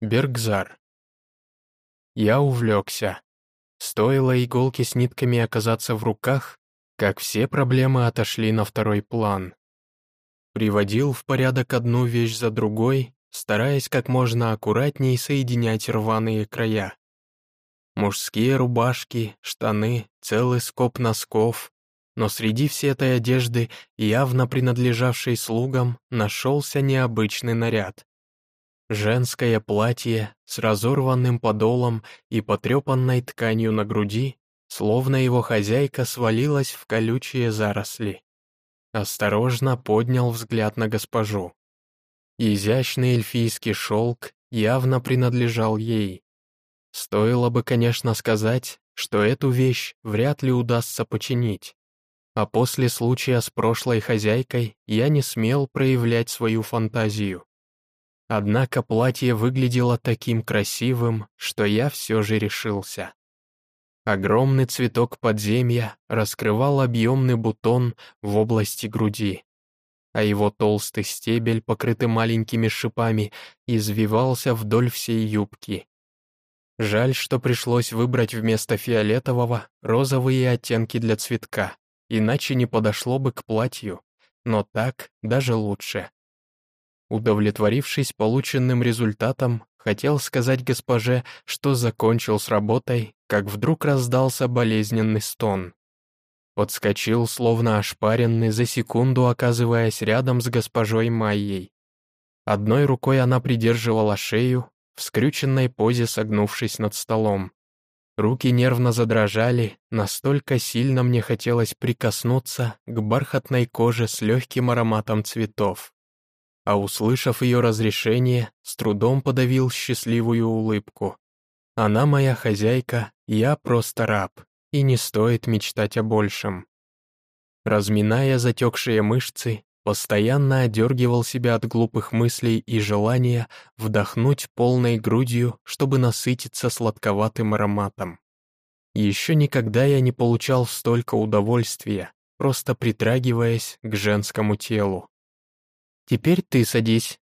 Бергзар. Я увлекся. Стоило иголке с нитками оказаться в руках, как все проблемы отошли на второй план. Приводил в порядок одну вещь за другой, стараясь как можно аккуратнее соединять рваные края. Мужские рубашки, штаны, целый скоп носков, но среди всей этой одежды, явно принадлежавшей слугам, нашелся необычный наряд. Женское платье с разорванным подолом и потрепанной тканью на груди, словно его хозяйка свалилась в колючие заросли. Осторожно поднял взгляд на госпожу. Изящный эльфийский шелк явно принадлежал ей. Стоило бы, конечно, сказать, что эту вещь вряд ли удастся починить. А после случая с прошлой хозяйкой я не смел проявлять свою фантазию. Однако платье выглядело таким красивым, что я все же решился. Огромный цветок подземья раскрывал объемный бутон в области груди, а его толстый стебель, покрытый маленькими шипами, извивался вдоль всей юбки. Жаль, что пришлось выбрать вместо фиолетового розовые оттенки для цветка, иначе не подошло бы к платью, но так даже лучше. Удовлетворившись полученным результатом, хотел сказать госпоже, что закончил с работой, как вдруг раздался болезненный стон. Подскочил, словно ошпаренный, за секунду оказываясь рядом с госпожой Майей. Одной рукой она придерживала шею, в скрюченной позе согнувшись над столом. Руки нервно задрожали, настолько сильно мне хотелось прикоснуться к бархатной коже с легким ароматом цветов а услышав ее разрешение, с трудом подавил счастливую улыбку. Она моя хозяйка, я просто раб, и не стоит мечтать о большем. Разминая затекшие мышцы, постоянно одергивал себя от глупых мыслей и желания вдохнуть полной грудью, чтобы насытиться сладковатым ароматом. Еще никогда я не получал столько удовольствия, просто притрагиваясь к женскому телу. Теперь ты садись».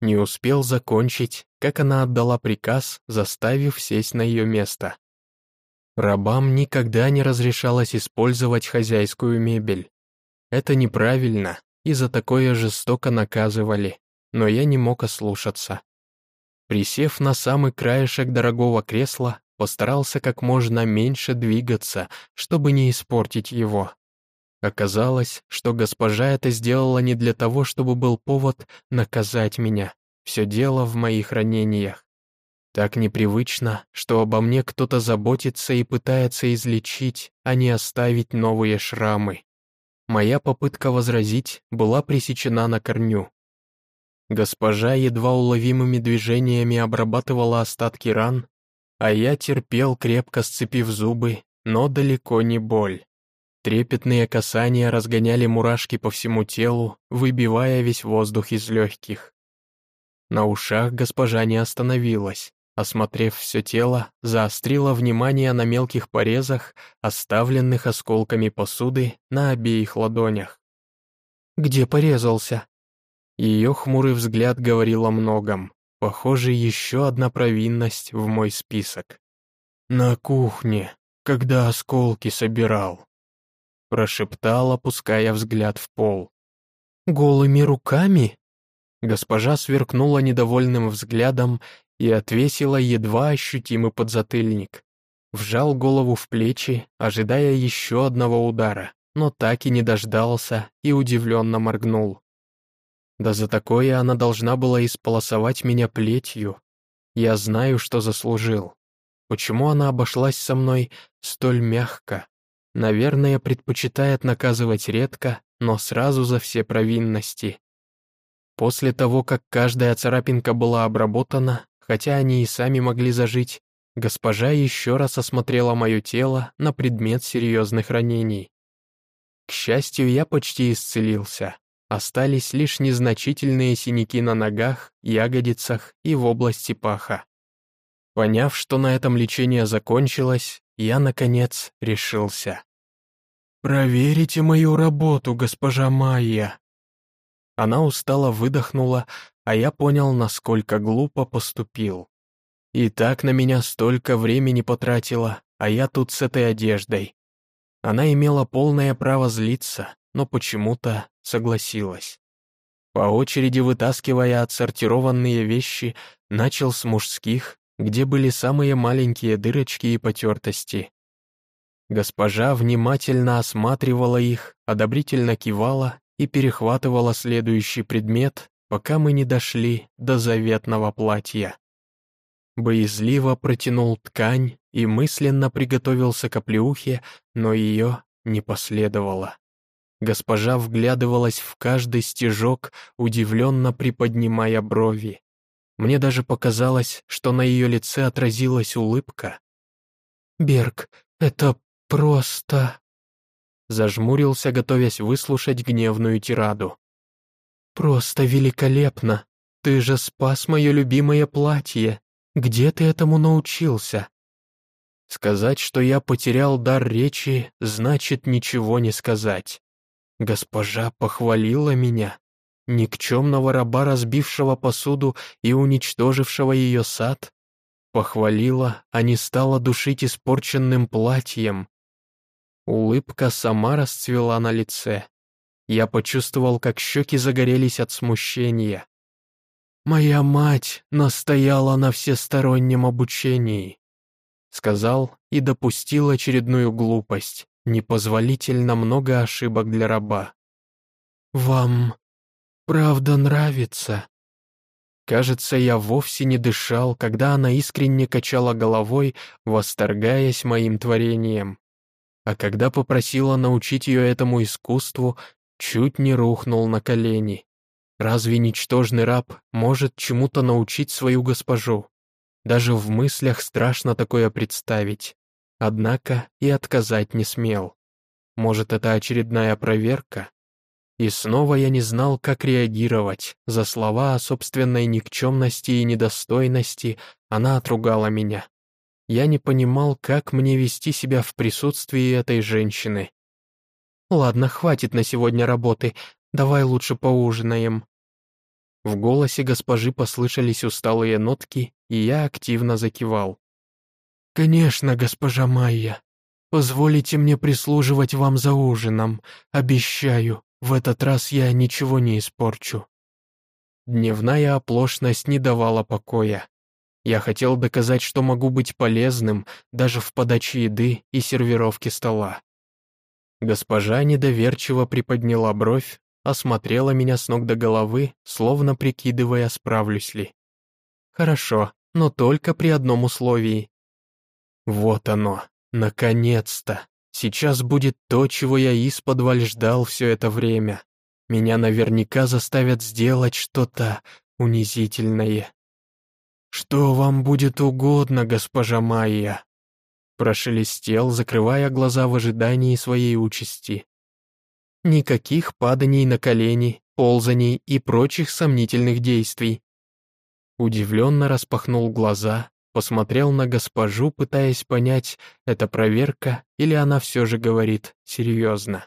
Не успел закончить, как она отдала приказ, заставив сесть на ее место. Рабам никогда не разрешалось использовать хозяйскую мебель. Это неправильно, и за такое жестоко наказывали, но я не мог ослушаться. Присев на самый краешек дорогого кресла, постарался как можно меньше двигаться, чтобы не испортить его. Оказалось, что госпожа это сделала не для того, чтобы был повод наказать меня. Все дело в моих ранениях. Так непривычно, что обо мне кто-то заботится и пытается излечить, а не оставить новые шрамы. Моя попытка возразить была пресечена на корню. Госпожа едва уловимыми движениями обрабатывала остатки ран, а я терпел, крепко сцепив зубы, но далеко не боль. Трепетные касания разгоняли мурашки по всему телу, выбивая весь воздух из легких. На ушах госпожа не остановилась. Осмотрев все тело, заострила внимание на мелких порезах, оставленных осколками посуды на обеих ладонях. «Где порезался?» Ее хмурый взгляд говорил о многом. Похоже, еще одна провинность в мой список. «На кухне, когда осколки собирал», прошептал, опуская взгляд в пол. «Голыми руками?» Госпожа сверкнула недовольным взглядом и отвесила едва ощутимый подзатыльник. Вжал голову в плечи, ожидая еще одного удара, но так и не дождался и удивленно моргнул. Да за такое она должна была исполосовать меня плетью. Я знаю, что заслужил. Почему она обошлась со мной столь мягко? Наверное, предпочитает наказывать редко, но сразу за все провинности. После того, как каждая царапинка была обработана, хотя они и сами могли зажить, госпожа еще раз осмотрела мое тело на предмет серьезных ранений. К счастью, я почти исцелился. Остались лишь незначительные синяки на ногах, ягодицах и в области паха. Поняв, что на этом лечение закончилось, я, наконец, решился. «Проверите мою работу, госпожа Майя». Она устало выдохнула, а я понял, насколько глупо поступил. И так на меня столько времени потратила, а я тут с этой одеждой. Она имела полное право злиться, но почему-то согласилась. По очереди вытаскивая отсортированные вещи, начал с мужских, где были самые маленькие дырочки и потертости. Госпожа внимательно осматривала их, одобрительно кивала и перехватывала следующий предмет, пока мы не дошли до заветного платья. Боязливо протянул ткань и мысленно приготовился к оплеухе, но ее не последовало. Госпожа вглядывалась в каждый стежок, удивленно приподнимая брови. Мне даже показалось, что на ее лице отразилась улыбка. «Берг, это просто...» Зажмурился, готовясь выслушать гневную тираду. «Просто великолепно! Ты же спас мое любимое платье! Где ты этому научился?» Сказать, что я потерял дар речи, значит ничего не сказать. Госпожа похвалила меня никчемного раба, разбившего посуду и уничтожившего ее сад, похвалила, а не стала душить испорченным платьем. Улыбка сама расцвела на лице. Я почувствовал, как щеки загорелись от смущения. «Моя мать настояла на всестороннем обучении», сказал и допустил очередную глупость, непозволительно много ошибок для раба. «Вам правда нравится?» Кажется, я вовсе не дышал, когда она искренне качала головой, восторгаясь моим творением. А когда попросила научить ее этому искусству, чуть не рухнул на колени. Разве ничтожный раб может чему-то научить свою госпожу? Даже в мыслях страшно такое представить. Однако и отказать не смел. Может, это очередная проверка? И снова я не знал, как реагировать. За слова о собственной никчемности и недостойности она отругала меня. Я не понимал, как мне вести себя в присутствии этой женщины. «Ладно, хватит на сегодня работы, давай лучше поужинаем». В голосе госпожи послышались усталые нотки, и я активно закивал. «Конечно, госпожа Майя. Позволите мне прислуживать вам за ужином, обещаю». В этот раз я ничего не испорчу. Дневная оплошность не давала покоя. Я хотел доказать, что могу быть полезным даже в подаче еды и сервировке стола. Госпожа недоверчиво приподняла бровь, осмотрела меня с ног до головы, словно прикидывая, справлюсь ли. «Хорошо, но только при одном условии». Вот оно, наконец-то. Сейчас будет то, чего я исподволь ждал все это время. Меня наверняка заставят сделать что-то унизительное. «Что вам будет угодно, госпожа Майя?» Прошелестел, закрывая глаза в ожидании своей участи. Никаких паданий на колени, ползаний и прочих сомнительных действий. Удивленно распахнул глаза, посмотрел на госпожу, пытаясь понять, это проверка или она все же говорит серьезно.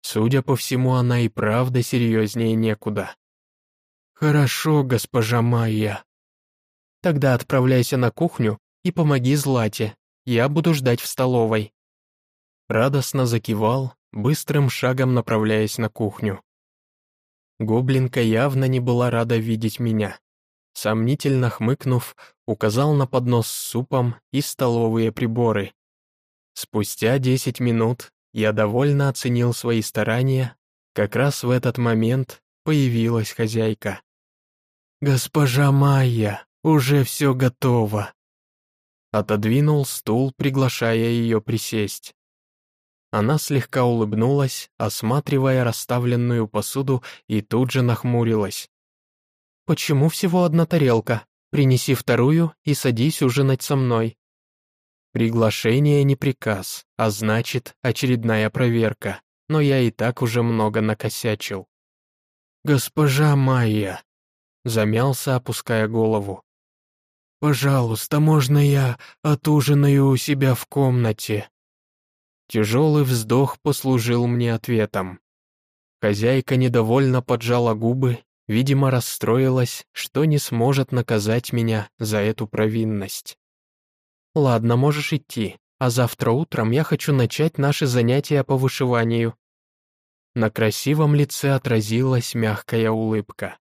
Судя по всему, она и правда серьезнее некуда. «Хорошо, госпожа Майя». «Тогда отправляйся на кухню и помоги Злате, я буду ждать в столовой». Радостно закивал, быстрым шагом направляясь на кухню. Гоблинка явно не была рада видеть меня сомнительно хмыкнув, указал на поднос с супом и столовые приборы. Спустя десять минут я довольно оценил свои старания, как раз в этот момент появилась хозяйка. «Госпожа Майя, уже все готово!» Отодвинул стул, приглашая ее присесть. Она слегка улыбнулась, осматривая расставленную посуду, и тут же нахмурилась. «Почему всего одна тарелка? Принеси вторую и садись ужинать со мной». Приглашение не приказ, а значит, очередная проверка, но я и так уже много накосячил. «Госпожа Майя», — замялся, опуская голову. «Пожалуйста, можно я отужинаю у себя в комнате?» Тяжелый вздох послужил мне ответом. Хозяйка недовольно поджала губы Видимо, расстроилась, что не сможет наказать меня за эту провинность. «Ладно, можешь идти, а завтра утром я хочу начать наши занятия по вышиванию». На красивом лице отразилась мягкая улыбка.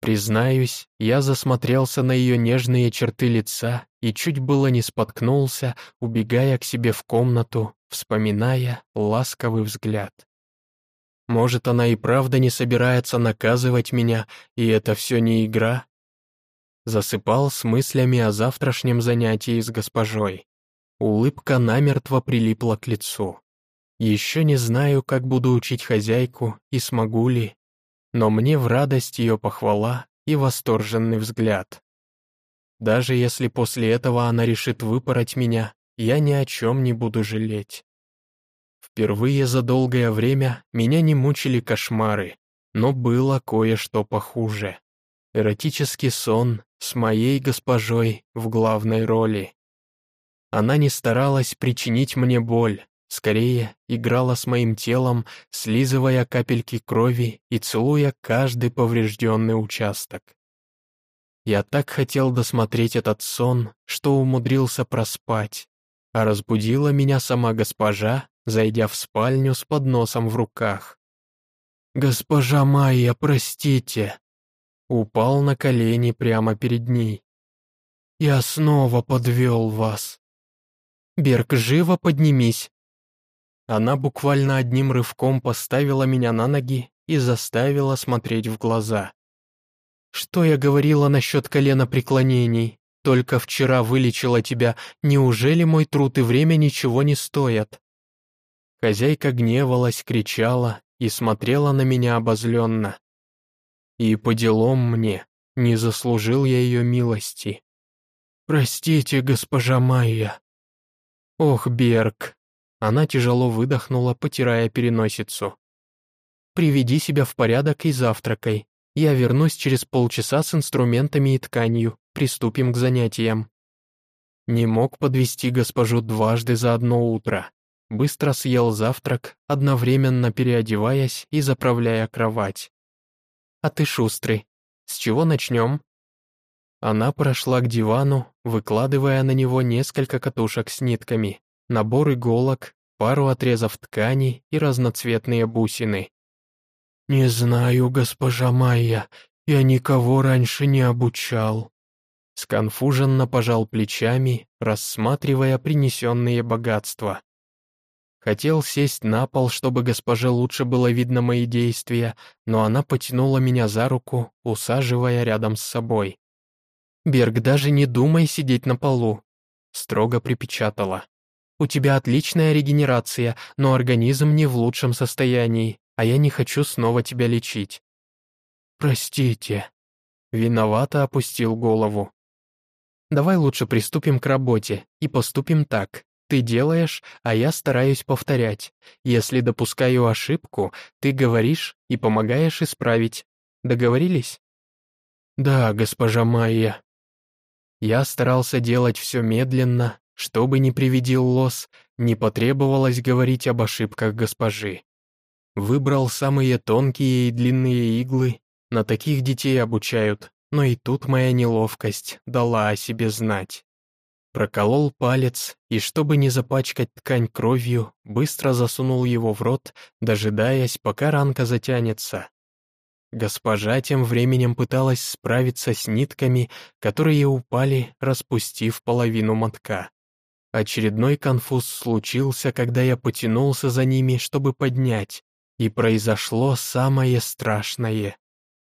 Признаюсь, я засмотрелся на ее нежные черты лица и чуть было не споткнулся, убегая к себе в комнату, вспоминая ласковый взгляд. Может, она и правда не собирается наказывать меня, и это все не игра? Засыпал с мыслями о завтрашнем занятии с госпожой. Улыбка намертво прилипла к лицу. Еще не знаю, как буду учить хозяйку и смогу ли, но мне в радость ее похвала и восторженный взгляд. Даже если после этого она решит выпороть меня, я ни о чем не буду жалеть. Впервые за долгое время меня не мучили кошмары, но было кое-что похуже. Эротический сон с моей госпожой в главной роли. Она не старалась причинить мне боль, скорее играла с моим телом, слизывая капельки крови и целуя каждый поврежденный участок. Я так хотел досмотреть этот сон, что умудрился проспать, а разбудила меня сама госпожа, зайдя в спальню с подносом в руках. «Госпожа Майя, простите!» Упал на колени прямо перед ней. «Я снова подвел вас!» «Берг, живо поднимись!» Она буквально одним рывком поставила меня на ноги и заставила смотреть в глаза. «Что я говорила насчет колена преклонений? Только вчера вылечила тебя. Неужели мой труд и время ничего не стоят?» Хозяйка гневалась, кричала и смотрела на меня обозленно. И по делам мне, не заслужил я ее милости. «Простите, госпожа Майя». «Ох, Берг!» Она тяжело выдохнула, потирая переносицу. «Приведи себя в порядок и завтракай. Я вернусь через полчаса с инструментами и тканью. Приступим к занятиям». Не мог подвести госпожу дважды за одно утро быстро съел завтрак, одновременно переодеваясь и заправляя кровать. «А ты шустрый. С чего начнем?» Она прошла к дивану, выкладывая на него несколько катушек с нитками, набор иголок, пару отрезов ткани и разноцветные бусины. «Не знаю, госпожа Майя, я никого раньше не обучал», сконфуженно пожал плечами, рассматривая принесенные богатства. Хотел сесть на пол, чтобы госпоже лучше было видно мои действия, но она потянула меня за руку, усаживая рядом с собой. «Берг, даже не думай сидеть на полу», — строго припечатала. «У тебя отличная регенерация, но организм не в лучшем состоянии, а я не хочу снова тебя лечить». «Простите», — виновато опустил голову. «Давай лучше приступим к работе и поступим так. Ты делаешь, а я стараюсь повторять. Если допускаю ошибку, ты говоришь и помогаешь исправить. Договорились? Да, госпожа Майя. Я старался делать все медленно, чтобы не приведил лос, не потребовалось говорить об ошибках госпожи. Выбрал самые тонкие и длинные иглы, на таких детей обучают, но и тут моя неловкость дала о себе знать. Проколол палец и, чтобы не запачкать ткань кровью, быстро засунул его в рот, дожидаясь, пока ранка затянется. Госпожа тем временем пыталась справиться с нитками, которые упали, распустив половину мотка. Очередной конфуз случился, когда я потянулся за ними, чтобы поднять, и произошло самое страшное.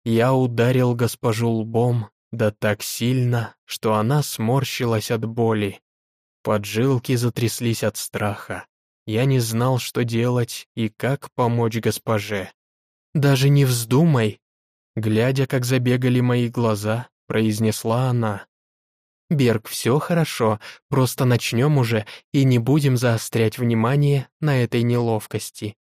Я ударил госпожу лбом, да так сильно, что она сморщилась от боли. Поджилки затряслись от страха. Я не знал, что делать и как помочь госпоже. «Даже не вздумай!» Глядя, как забегали мои глаза, произнесла она. «Берг, все хорошо, просто начнем уже и не будем заострять внимание на этой неловкости.